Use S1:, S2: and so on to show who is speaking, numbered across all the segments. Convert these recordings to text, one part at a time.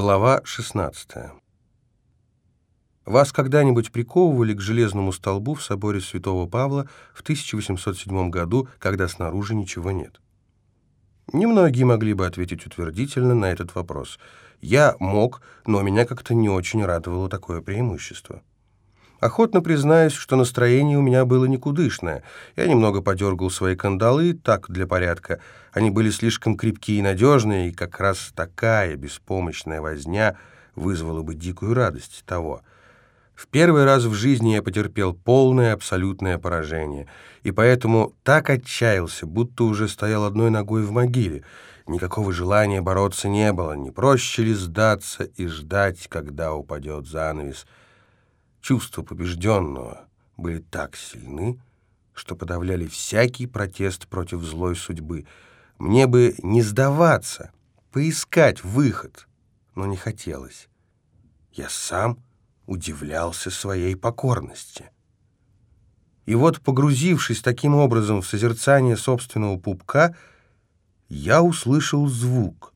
S1: Глава 16. Вас когда-нибудь приковывали к железному столбу в соборе Святого Павла в 1807 году, когда снаружи ничего нет? Немногие могли бы ответить утвердительно на этот вопрос. Я мог, но меня как-то не очень радовало такое преимущество. Охотно признаюсь, что настроение у меня было никудышное. Я немного подергал свои кандалы, так, для порядка. Они были слишком крепкие и надежные, и как раз такая беспомощная возня вызвала бы дикую радость того. В первый раз в жизни я потерпел полное абсолютное поражение, и поэтому так отчаялся, будто уже стоял одной ногой в могиле. Никакого желания бороться не было, не проще ли сдаться и ждать, когда упадет занавес — Чувства побежденного были так сильны, что подавляли всякий протест против злой судьбы. Мне бы не сдаваться, поискать выход, но не хотелось. Я сам удивлялся своей покорности. И вот, погрузившись таким образом в созерцание собственного пупка, я услышал звук.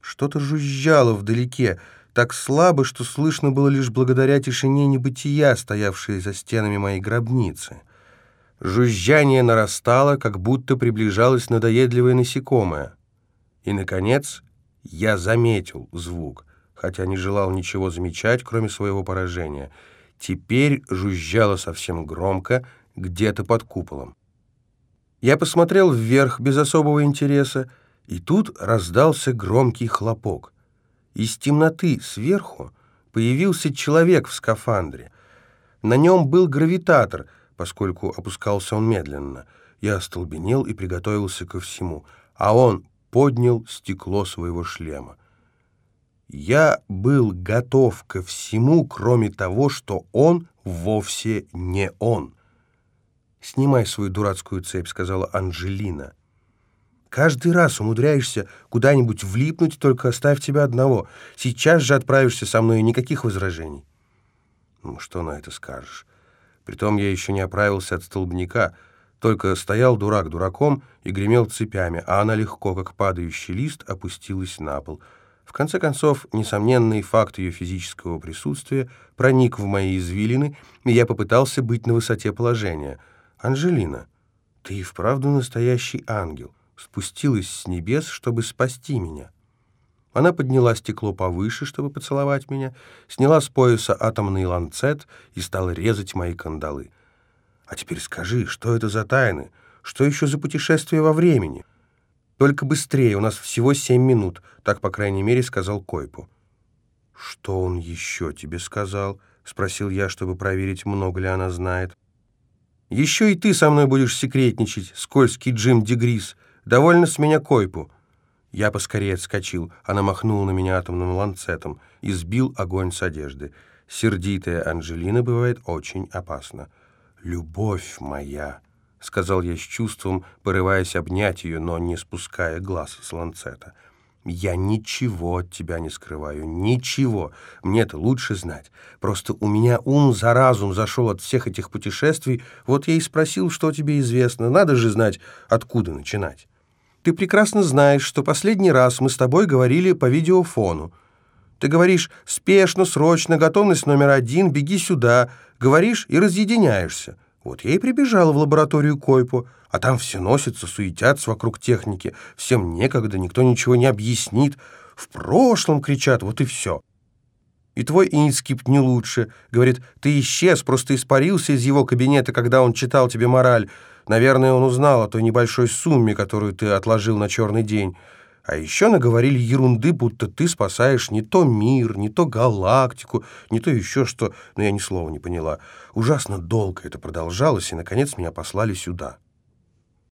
S1: Что-то жужжало вдалеке, так слабо, что слышно было лишь благодаря тишине небытия, стоявшей за стенами моей гробницы. Жужжание нарастало, как будто приближалось надоедливое насекомое. И, наконец, я заметил звук, хотя не желал ничего замечать, кроме своего поражения. Теперь жужжало совсем громко, где-то под куполом. Я посмотрел вверх без особого интереса, и тут раздался громкий хлопок. Из темноты сверху появился человек в скафандре. На нем был гравитатор, поскольку опускался он медленно. Я остолбенел и приготовился ко всему, а он поднял стекло своего шлема. Я был готов ко всему, кроме того, что он вовсе не он. «Снимай свою дурацкую цепь», — сказала Анжелина. Каждый раз умудряешься куда-нибудь влипнуть, только оставь тебя одного. Сейчас же отправишься со мной, никаких возражений. Ну, что на это скажешь? Притом я еще не оправился от столбняка, только стоял дурак дураком и гремел цепями, а она легко, как падающий лист, опустилась на пол. В конце концов, несомненный факт ее физического присутствия проник в мои извилины, и я попытался быть на высоте положения. «Анжелина, ты и вправду настоящий ангел» спустилась с небес, чтобы спасти меня. Она подняла стекло повыше, чтобы поцеловать меня, сняла с пояса атомный ланцет и стала резать мои кандалы. «А теперь скажи, что это за тайны? Что еще за путешествие во времени?» «Только быстрее, у нас всего семь минут», — так, по крайней мере, сказал Койпу. «Что он еще тебе сказал?» — спросил я, чтобы проверить, много ли она знает. «Еще и ты со мной будешь секретничать, скользкий Джим Дегрис», «Довольно с меня койпу». Я поскорее отскочил. Она махнула на меня атомным ланцетом и сбил огонь с одежды. Сердитая Анжелина бывает очень опасна. «Любовь моя», — сказал я с чувством, порываясь обнять ее, но не спуская глаз с ланцета. «Я ничего от тебя не скрываю, ничего. Мне это лучше знать. Просто у меня ум за разум зашел от всех этих путешествий. Вот я и спросил, что тебе известно. Надо же знать, откуда начинать». Ты прекрасно знаешь, что последний раз мы с тобой говорили по видеофону. Ты говоришь «спешно, срочно, готовность номер один, беги сюда». Говоришь и разъединяешься. Вот я и прибежала в лабораторию Койпу, а там все носятся, суетятся вокруг техники. Всем некогда, никто ничего не объяснит. В прошлом кричат, вот и все. И твой инскипт не лучше. Говорит, ты исчез, просто испарился из его кабинета, когда он читал тебе мораль. Наверное, он узнал о той небольшой сумме, которую ты отложил на черный день. А еще наговорили ерунды, будто ты спасаешь не то мир, не то галактику, не то еще что, но я ни слова не поняла. Ужасно долго это продолжалось, и, наконец, меня послали сюда».